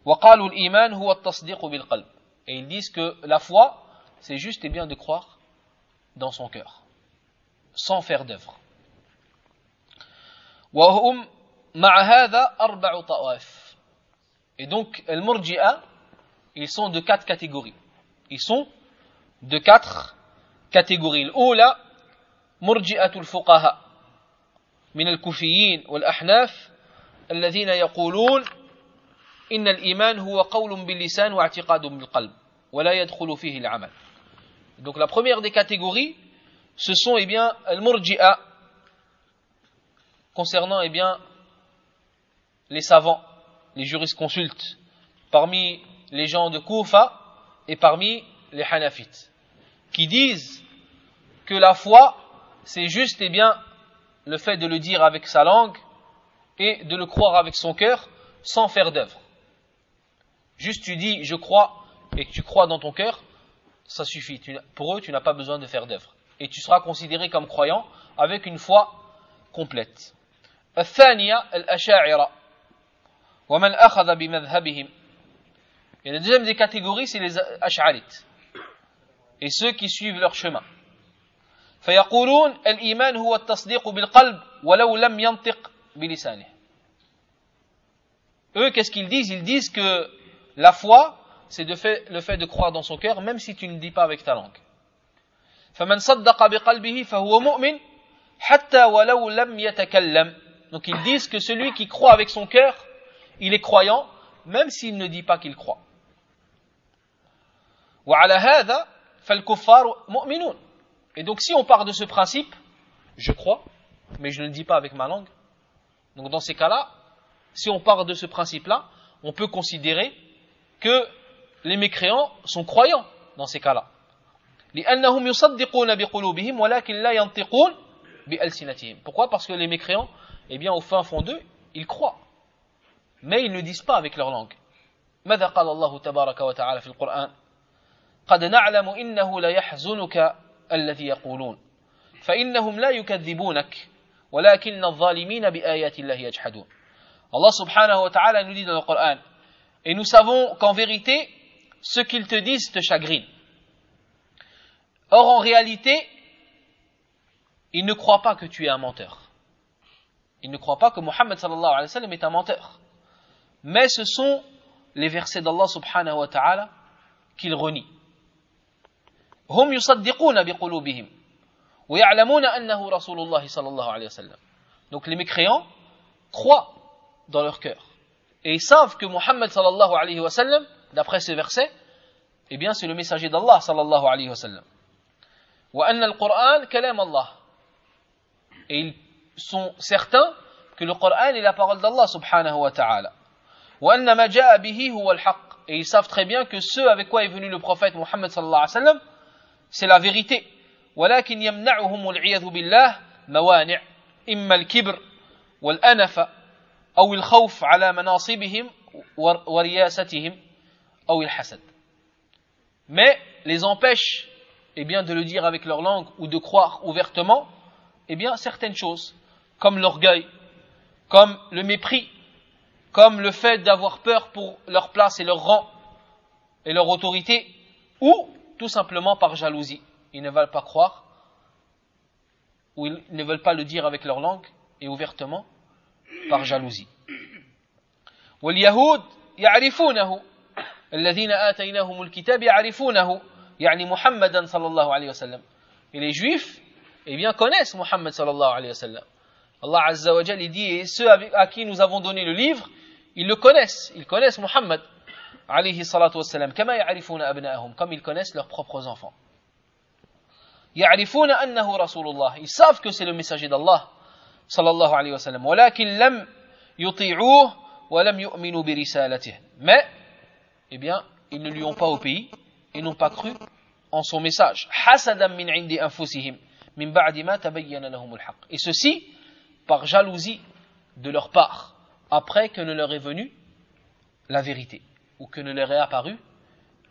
وقالوا الإيمان هو التصديق بالقلب. Et ils disent que la foi, c'est juste et eh bien de croire dans son cœur sans faire d'œuvre. Et donc, les murji'a, ils sont de quatre catégories. Ils sont de quatre catégories. الأولى مرجئة الفقهاء من الكوفيين والأحناف الذين يقولون إن الإيمان هو قول باللسان واعتقاد بالقلب ولا يدخل فيه العمل. Donc la première des catégories, ce sont eh bien al-murji'a concernant eh bien les savants, les jurisconsultes parmi les gens de Koufa et parmi les Hanafites qui disent que la foi c'est juste eh bien le fait de le dire avec sa langue et de le croire avec son cœur sans faire d'œuvre. Juste tu dis je crois et que tu crois dans ton cœur, ça suffit. pour eux, tu n'as pas besoin de faire d'œuvre et tu seras considéré comme croyant avec une foi complète. الثانية الأشاعرة ومن أخذ بمذهبهم Et la deuxième des catégories, c'est les Ash'arites. Et ceux qui suivent leur chemin. فيقولون الإيمان هو التصديق بالقلب ولو لم ينطق بلسانه. Eux, qu'est-ce qu'ils disent Ils disent que la foi, c'est le fait de croire dans son cœur, même si tu ne dis pas avec ta langue. فمن صدق بقلبه فهو مؤمن حتى ولو لم يتكلم donc ils disent que celui qui croit avec son cœur Il est croyant, même s'il ne dit pas qu'il croit. Et donc si on part de ce principe, je crois, mais je ne le dis pas avec ma langue, donc dans ces cas-là, si on part de ce principe-là, on peut considérer que les mécréants sont croyants dans ces cas-là. Pourquoi? Parce que les mécréants, eh bien, au fin fond d'eux, ils croient. Mais ils ne disent pas avec leur langue. ماذا قال الله تبارك وتعالى في القرآن قد نعلم إنه ليحزنك الذي يقولون فإنهم لا يكذبونك ولكن الظالمين بآيات الله يجحدون Allah subhanahu wa ta'ala nous dit dans le Coran et nous savons qu'en vérité ce qu'ils te disent te chagrine Or, en réalité, il ne croit pas que tu es un menteur. Il ne croit pas que Mohammed sallallahu alayhi wa sallam est un menteur. Mais ce sont les versets d'Allah subhanahu wa ta'ala qu'il renie. هم يصدقون بقلوبهم ويعلمون أنه رسول الله صلى الله عليه وسلم donc les mécréants croient dans leur cœur et ils savent que Muhammad sallallahu alayhi wa sallam d'après ce verset eh bien c'est le messager d'Allah sallallahu alayhi wa sallam وأن القرآن كلام الله et ils sont certains que le Coran est la parole d'Allah subhanahu wa ta'ala et ils savent très bien que ce avec quoi est venu le prophète Muhammad sallallahu alayhi wa sallam c'est la vérité ولكن يمنعهم والعياذ بالله موانع إما الكبر والأنف أو الخوف على مناصبهم ورياستهم أو الحسد mais les empêche eh bien, de le dire avec leur langue ou de croire ouvertement eh bien, certaines choses, comme l'orgueil, comme le mépris, comme le fait d'avoir peur pour leur place et leur rang et leur autorité, ou tout simplement par jalousie. Ils ne veulent pas croire, ou ils ne veulent pas le dire avec leur langue et ouvertement, par jalousie. واليهود يعرفونه الذين آتيناهم الكتاب يعرفونه يعني محمدا صلى الله عليه وسلم et les juifs eh bien connaissent Muhammad sallallahu alayhi wa sallam Allah azza wa jalla dit et ceux à qui nous avons donné le livre ils le connaissent ils connaissent Muhammad alayhi salatu wa sallam كما يعرفون أبناءهم comme ils connaissent leurs propres enfants يعرفون أنه رسول الله ils savent que c'est le messager d'Allah صلى الله عليه وسلم ولكن لم يطيعوه ولم يؤمنوا برسالته mais eh bien ils ne lui ont pas obéi et n'ont pas cru en son message حسدا من عند أنفسهم من بعد ما تبين لهم الحق et ceci par jalousie de leur part après que ne leur est venue la vérité, ou que ne leur est apparue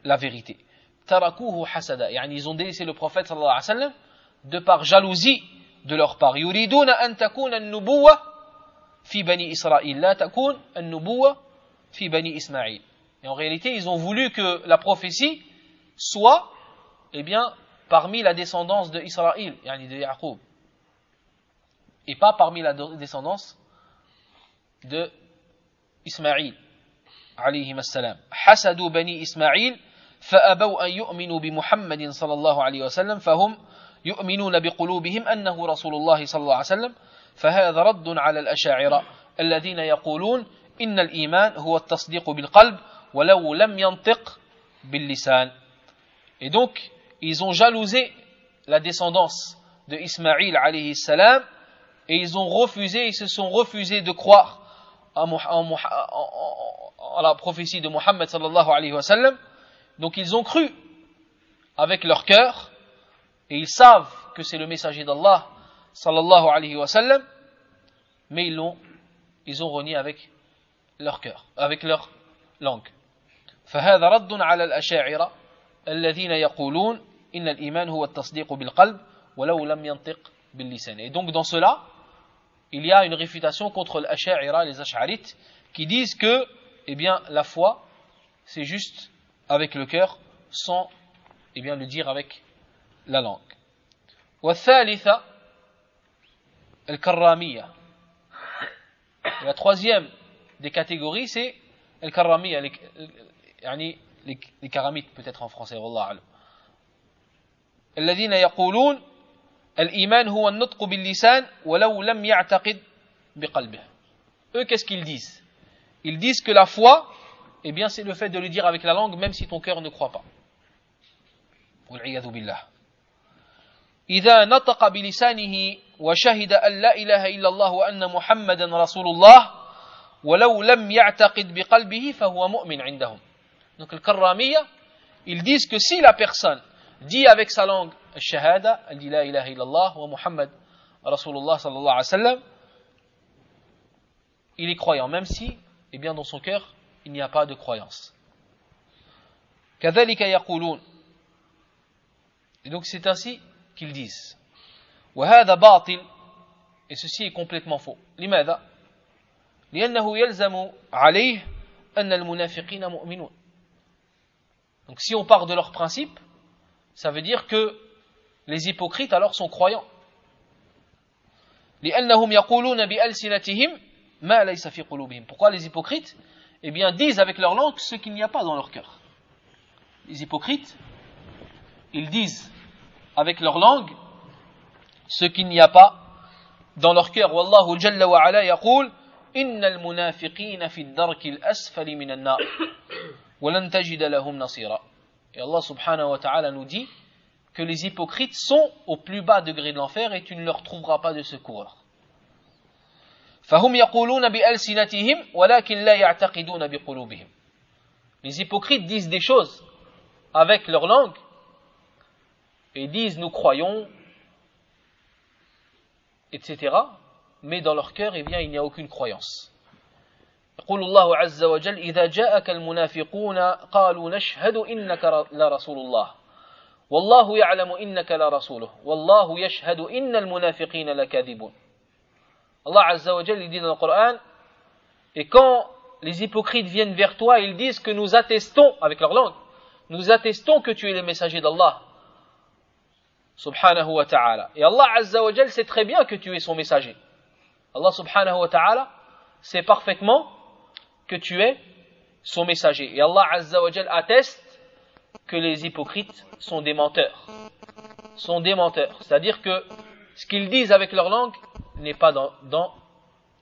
la vérité. Tarakuhu hasada, ils ont délaissé le prophète sallallahu alayhi wa sallam de par jalousie de leur part. Yuriduna an takuna an-nubuwa fi bani Israël, la takun an-nubuwa fi bani Ismaïl. Et en réalité, ils ont voulu que la prophétie soit, eh bien, parmi la descendance de Israël, yani de Yaqub, et pas parmi la descendance de Ismaïl عليهم السلام حسدوا بني إسماعيل فأبوا أن يؤمنوا بمحمد صلى الله عليه وسلم فهم يؤمنون بقلوبهم أنه رسول الله صلى الله عليه وسلم فهذا رد على الأشاعرة الذين يقولون إن الإيمان هو التصديق بالقلب ولو لم ينطق باللسان Et donc, ils ont jalousé la descendance de Ismaïl alayhi salam et ils ont refusé, ils se sont refusés de croire à, la prophétie de Muhammad sallallahu alayhi wa sallam. Donc ils ont cru avec leur cœur et ils savent que c'est le messager d'Allah sallallahu alayhi wa sallam, mais ils l'ont, ils ont renié avec leur cœur, avec leur langue. فهذا رد على الأشاعرة الذين يقولون إن الإيمان هو التصديق بالقلب ولو لم ينطق باللسان. Et donc dans cela, il y a une réfutation contre l'Asha'ira, les Ash'arites, qui disent que, eh bien, la foi, c'est juste avec le cœur, sans, eh bien, le dire avec la langue. والثالثة الكرامية. La troisième des catégories, c'est الكرامية, les, يعني les, les karamites peut-être en français, والله أعلم. الذين يقولون الإيمان هو النطق باللسان ولو لم يعتقد بقلبه. Eux, qu'est-ce qu'ils disent Ils disent que la foi, eh bien, c'est le fait de le dire avec la langue, même si ton cœur ne croit pas. والعياذ بالله. إذا نطق بلسانه وشهد أن لا إله إلا الله وأن محمدا رسول الله ولو لم يعتقد بقلبه فهو مؤمن عندهم. Donc le karramiyya, ils disent que si la personne dit avec sa langue shahada, elle dit la ilaha illallah wa Muhammad Rasulullah sallallahu alayhi wa sallam, il est croyant, même si, eh bien, dans son cœur, il n'y a pas de croyance. كذلك يقولون Et donc c'est ainsi qu'ils disent. وهذا باطل et ceci est complètement faux. لماذا؟ لأنه يلزم عليه أن المنافقين مؤمنون. Donc si on part de leur principe, ça veut dire que les hypocrites alors sont croyants. Pourquoi les hypocrites? Eh bien, disent avec leur langue ce qu'il n'y a pas dans leur cœur. Les hypocrites ils disent avec leur langue ce qu'il n'y a pas dans leur cœur. Wallahu jalla wa ala yaqul innal munafiqina fi ad-darki al-asfali min an-nar wa nasira. Et Allah subhanahu wa ta'ala nous dit que les hypocrites sont au plus bas degré de l'enfer et tu ne leur trouveras pas de secours. فهم يقولون بألسنتهم ولكن لا يعتقدون بقلوبهم. Les hypocrites disent des choses avec leur langue et disent nous croyons, etc. Mais dans leur cœur, eh bien, il n'y a aucune croyance. يقول الله عز وجل إذا جاءك المنافقون قالوا نشهد إنك لرسول الله والله يعلم إنك لرسوله والله يشهد إن المنافقين لكاذبون Allah Azza wa Jal, il dit dans le Coran et quand les hypocrites viennent vers toi ils disent que nous attestons avec leur langue nous attestons que tu es le messager d'Allah subhanahu wa ta'ala. Et Allah Azza wa Jal sait très bien que tu es son messager. Allah subhanahu wa ta'ala sait parfaitement que tu es son messager. Et Allah Azza wa Jal atteste que les hypocrites sont des menteurs. Sont des menteurs. C'est-à-dire que ce qu'ils disent avec leur langue n'est pas dans,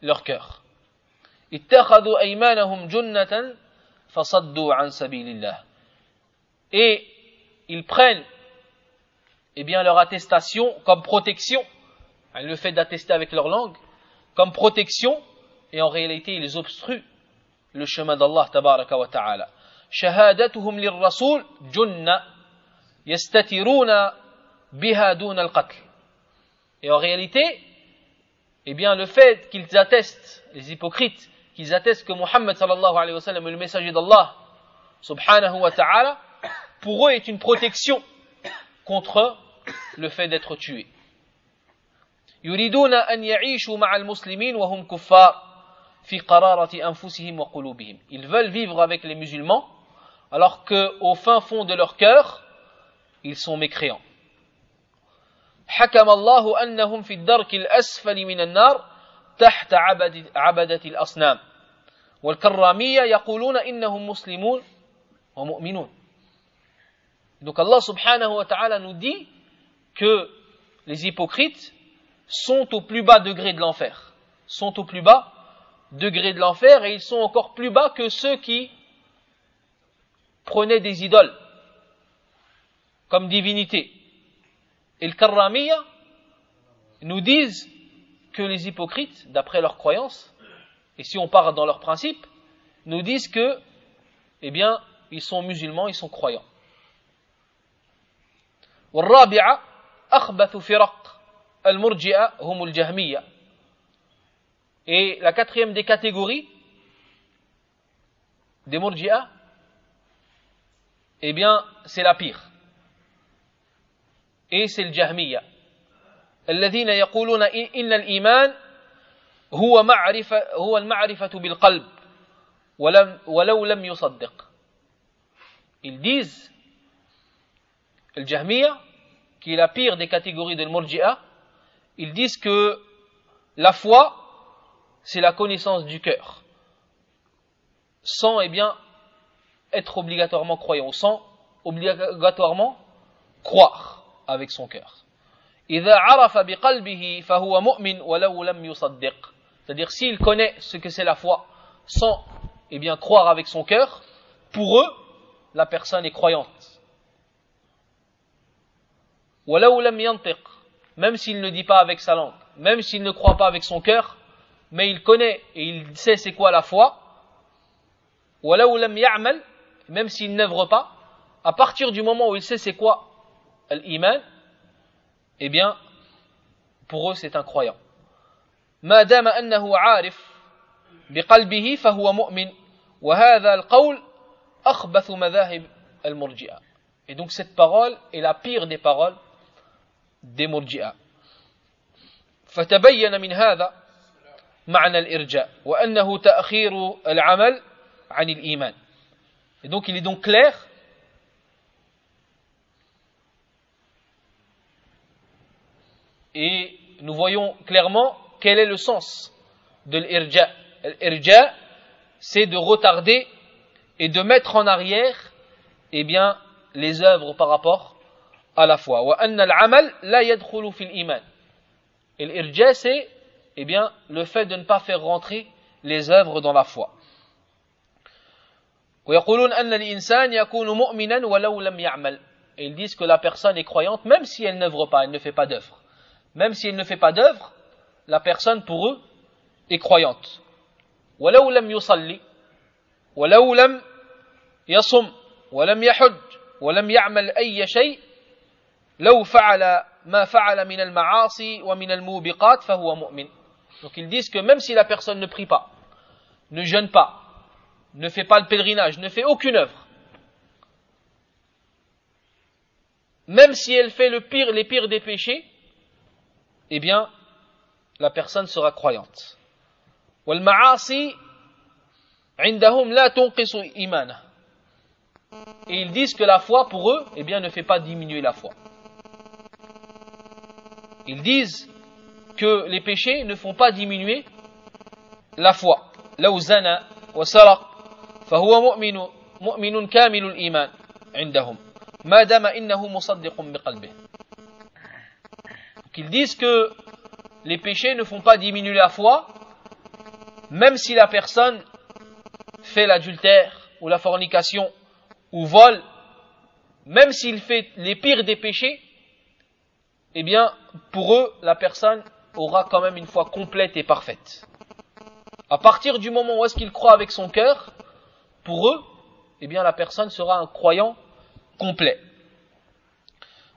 leur cœur. Et ils prennent eh bien, leur attestation comme protection, le fait d'attester avec leur langue, comme protection, et en réalité, ils obstruent le chemin d'Allah ta'ala. شهادتهم للرسول جنة يستترون بها دون القتل. Et en réalité, eh bien, le fait qu'ils attestent, les hypocrites, qu'ils attestent que Muhammad sallallahu alayhi wa sallam est le messager d'Allah subhanahu wa ta'ala, pour eux est une protection contre le fait d'être tué. يريدون أن يعيشوا مع المسلمين وهم كفار في قرارة أنفسهم وقلوبهم. Ils veulent vivre avec les musulmans alors que au fin fond de leur cœur, ils sont mécréants. حكم الله أنهم في الدرك الأسفل من النار تحت عبدة الأصنام والكرامية يقولون إنهم مسلمون ومؤمنون Donc Allah subhanahu wa ta'ala nous dit que les hypocrites sont au plus bas degré de l'enfer. Sont au plus bas degré de l'enfer et ils sont encore plus bas que ceux qui prenaient des idoles comme divinité. Et le Karramiya nous disent que les hypocrites, d'après leurs croyances, et si on part dans leurs principes, nous disent que, eh bien, ils sont musulmans, ils sont croyants. والرابعة أخبث فرق المرجئة هم الجهمية Et la quatrième des catégories des murji'a, eh bien, c'est la pire. Et c'est le jahmiya. الذين يقولون إن الإيمان هو معرفة هو المعرفة بالقلب ولم ولو لم يصدق. Ils disent le Jahmiya, qui est la pire des catégories de Murji'a, ils disent que la foi, c'est la connaissance du cœur, sans eh bien être obligatoirement croyant, sans obligatoirement croire avec son cœur. C'est-à-dire s'il connaît ce que c'est la foi sans eh bien croire avec son cœur, pour eux, la personne est croyante même s'il ne dit pas avec sa langue, même s'il ne croit pas avec son cœur, mais il connaît et il sait c'est quoi la foi, même s'il n'œuvre pas, à partir du moment où il sait c'est quoi l'iman, eh bien, pour eux c'est un croyant. ما دام أنه عارف بقلبه فهو مؤمن وهذا القول أخبث مذاهب المرجئة et donc cette parole est la pire des paroles des murji'a. فتبين من هذا معنى الإرجاء وأنه تأخير العمل عن الإيمان. Et donc il est donc clair et nous voyons clairement quel est le sens de l'irja. L'irja, c'est de retarder et de mettre en arrière eh bien, les œuvres par rapport à la foi. Et l'irja, c'est eh bien, le fait de ne pas faire rentrer les œuvres dans la foi. ويقولون أن الإنسان يكون مؤمنا ولو لم يعمل. Ils disent que la personne est croyante même si elle n'œuvre pas, elle ne fait pas d'œuvre. Même si elle ne fait pas d'œuvre, la personne pour eux est croyante. ولو لم يصلي ولو لم يصم ولم يحج ولم يعمل أي شيء لو فعل ما فعل من المعاصي ومن الموبقات فهو مؤمن donc ils disent que même si la personne ne prie pas ne jeûne pas ne fait pas le pèlerinage ne fait aucune œuvre même si elle fait le pire les pires des péchés eh bien la personne sera croyante والمعاصي عندهم لا تنقص إيمانه et ils disent que la foi pour eux eh bien ne fait pas diminuer la foi ils disent que les péchés ne font pas diminuer la foi. لو زنى وسرق فهو مؤمن مؤمن كامل الإيمان عندهم ما دام إنه مصدق بقلبه. Donc ils disent que les péchés ne font pas diminuer la foi, même si la personne fait l'adultère ou la fornication ou vole, même s'il fait les pires des péchés, eh bien, pour eux, la personne aura quand même une foi complète et parfaite. À partir du moment où est-ce qu'il croit avec son cœur, pour eux, eh bien, la personne sera un croyant complet.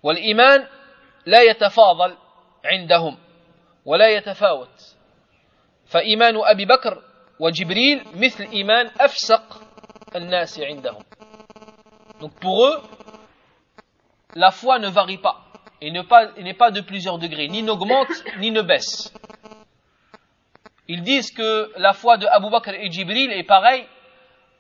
والإيمان لا يتفاضل عندهم ولا يتفاوت فإيمان أبي بكر وجبريل مثل إيمان أفسق الناس عندهم Donc pour eux, la foi ne varie pas et n'est pas, pas de plusieurs degrés, ni n'augmente ni ne baisse. Ils disent que la foi de Abu Bakr et Jibril est pareille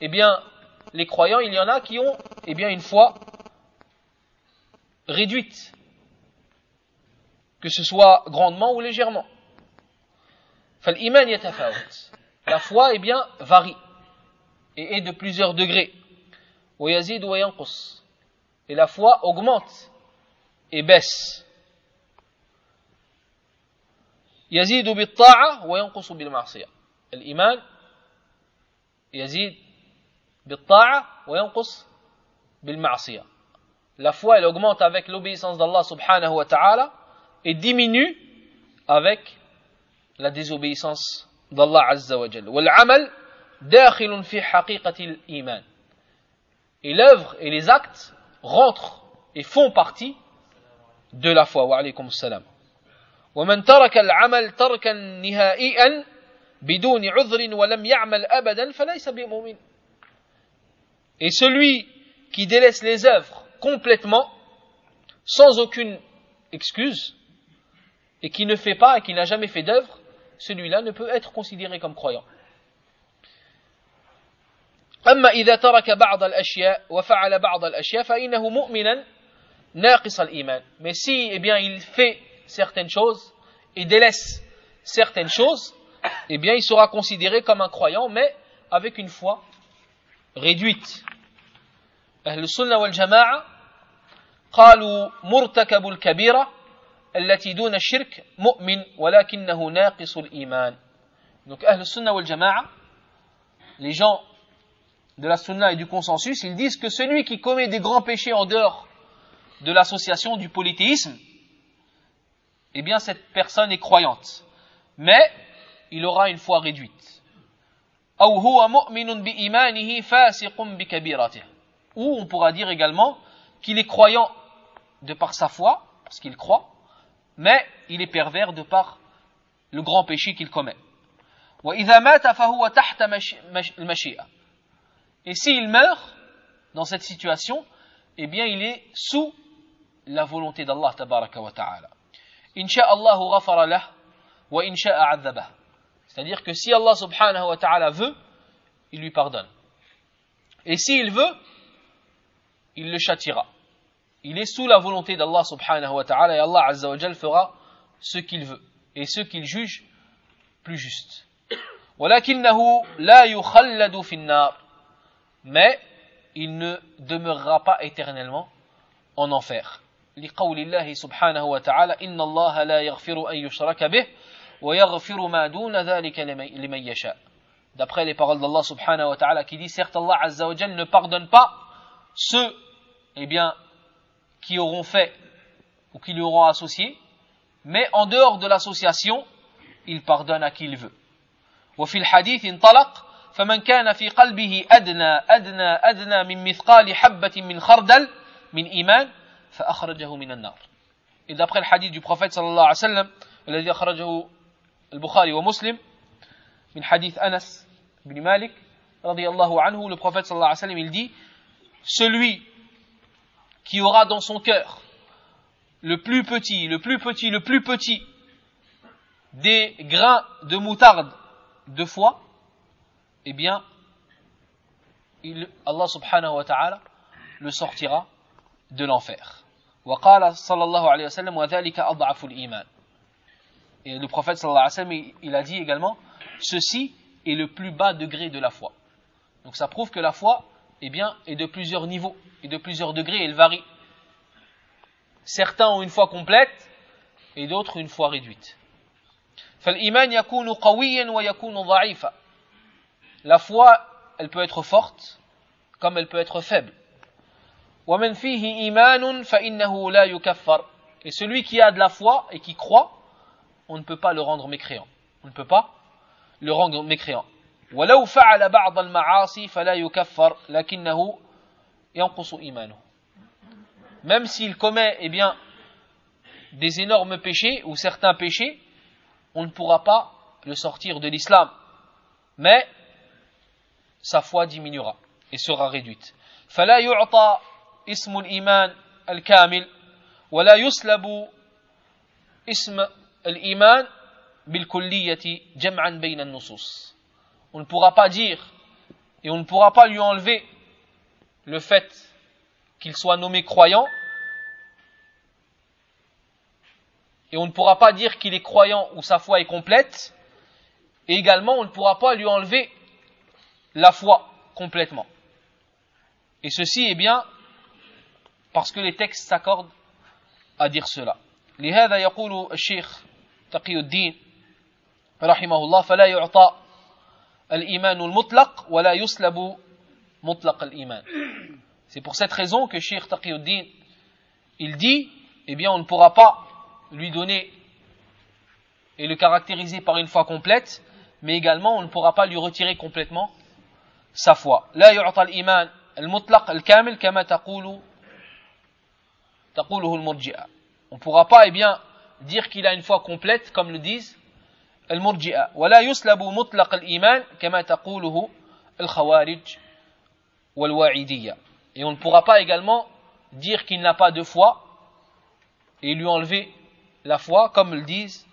eh bien, les croyants, il y en a qui ont eh bien, une foi réduite, que ce soit grandement ou légèrement. فالإيمان يتفاوت. La foi eh bien, varie et est de plusieurs degrés. ويزيد وينقص. Et la foi augmente et baisse. يزيد بالطاعة وينقص بالمعصية الإيمان يزيد بالطاعة وينقص بالمعصية La foi, elle augmente avec l'obéissance d'Allah subhanahu wa ta'ala et diminue avec la désobéissance d'Allah azza wa jalla. والعمل داخل في حقيقة الإيمان. Et l'œuvre et les actes rentrent et font partie de la foi. Wa alaykum salam. ومن ترك العمل تركا نهائيا بدون عذر ولم يعمل أبدا فليس بمؤمن. Et celui qui délaisse les œuvres complètement, sans aucune excuse, et qui ne fait pas et qui n'a jamais fait d'œuvre, celui-là ne peut être considéré comme croyant. أما إذا ترك بعض الأشياء وفعل بعض الأشياء فإنه مؤمنا mais si, eh bien, il fait certaines choses et délaisse certaines choses, eh bien, il sera considéré comme un croyant, mais avec une foi réduite. أهل السنة والجماعة قالوا مرتكب الكبيرة التي دون الشرك مؤمن ولكنه ناقص الإيمان Donc أهل السنة والجماعة les gens de la sunna et du consensus, ils disent que celui qui commet des grands péchés en dehors de l'association du polythéisme, eh bien cette personne est croyante. Mais il aura une foi réduite. Ou on pourra dire également qu'il est croyant de par sa foi, parce qu'il croit, mais il est pervers de par le grand péché qu'il commet. Et s'il meurt dans cette situation, eh bien il est sous la volonté d'Allah tabaraka wa ta'ala. Insha'Allahu ghafara wa insha'a. C'est-à-dire que si Allah subhanahu wa ta'ala veut, il lui pardonne. Et s'il veut, il le châtiera. Il est sous la volonté d'Allah subhanahu wa ta'ala et Allah azza wa jal fera ce qu'il veut et ce qu'il juge plus juste. ولكنه لا يخلد في النار mais il ne demeurera pas éternellement en enfer لقول الله سبحانه وتعالى إن الله لا يغفر أن يشرك به ويغفر ما دون ذلك لمن يشاء d'après les paroles d'Allah subhanahu wa ta'ala qui dit certes Allah azza wa jal ne pardonne pas ceux eh bien qui auront fait ou qui lui auront associé mais en dehors de l'association il pardonne à qui il veut وفي الحديث انطلق فمن كان في قلبه أدنى أدنى أدنى من مثقال حبة من خردل من إيمان فأخرجه من النار Et d'après le hadith du prophète صلى الله عليه وسلم الذي أخرجه البخاري ومسلم من حديث أنس بن مالك رضي الله عنه le prophète صلى الله عليه وسلم il dit celui qui aura dans son cœur le plus petit, le plus petit, le plus petit des grains de moutarde de foi, eh bien, il, Allah subhanahu wa ta'ala le sortira de l'enfer. وقال صلى الله عليه وسلم وذلك أضعف الإيمان et le prophète sallallahu alayhi wa sallam, il a dit également Ceci est le plus bas degré de la foi. Donc ça prouve que la foi eh bien, est de plusieurs niveaux et de plusieurs degrés, elle varie. Certains ont une foi complète et d'autres une foi réduite. La foi, elle peut être forte comme elle peut être faible. Et celui qui a de la foi et qui croit, on ne peut pas le rendre mécréant on ne peut pas le rendre mécréant ولو فعل بعض المعاصي فلا يكفر لكنه ينقص إيمانه même s'il commet eh bien des énormes péchés ou certains péchés on ne pourra pas le sortir de l'islam. Mais sa foi diminuera et sera réduite. فلا يعطى اسم الإيمان الكامل ولا يسلب اسم الإيمان بالكلية جمعا بين النصوص. On ne pourra pas dire et on ne pourra pas lui enlever le fait qu'il soit nommé croyant et on ne pourra pas dire qu'il est croyant ou sa foi est complète, et également on ne pourra pas lui enlever la foi complètement. Et ceci est bien parce que les textes s'accordent à dire cela. لهذا يقول الشيخ تقي الدين رحمه الله فلا يعطى الإيمان المطلق ولا يسلب مطلق الإيمان. C'est pour cette raison que Sheikh Taqiyuddin il dit eh bien on ne pourra pas lui donner et le caractériser par une foi complète, mais également on ne pourra pas lui retirer complètement sa foi. لا يعطى الإيمان المطلق الكامل كما تقول تقوله المرجئة. On ne pourra pas eh bien dire qu'il a une foi complète comme le disent المرجئة ولا يسلب مطلق الإيمان كما تقوله الخوارج والواعدية. Et on ne pourra pas également dire qu'il n'a pas de foi et lui enlever la foi comme le disent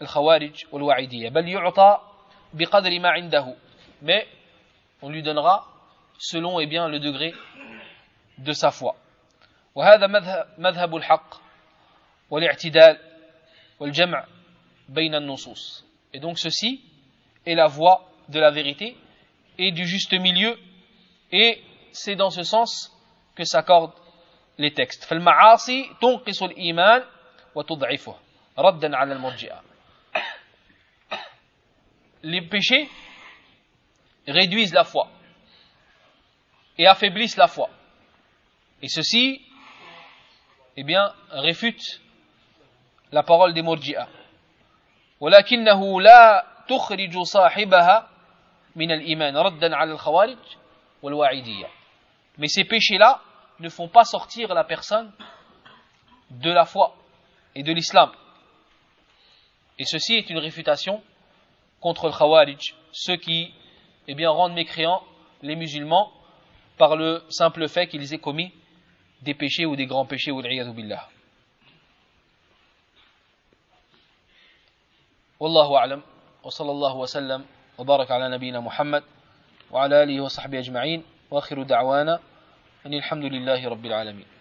le khawarij ou le بل يعطى بقدر ما عنده mais on lui donnera selon eh bien le degré de sa foi وهذا مذهب الحق والاعتدال والجمع بين النصوص et donc ceci est la voie de la vérité et du juste milieu, et c'est dans ce sens que s'accordent les textes. Les péchés réduisent la foi et affaiblissent la foi. Et ceci, eh bien, réfute la parole des murji'a ولكنه لا تخرج صاحبها من الإيمان ردا على الخوارج والواعدية mais ces péchés là ne font pas sortir la personne de la foi et de l'islam. Et ceci est une réfutation contre le Khawarij, ceux qui eh bien, rendent mécréants les musulmans par le simple fait qu'ils aient commis des péchés ou des grands péchés ou billah. والله أعلم. وصلى الله وسلم وبارك على نبينا محمد وعلى آله وصحبه أجمعين. وآخر دعوانا أن الحمد لله رب العالمين.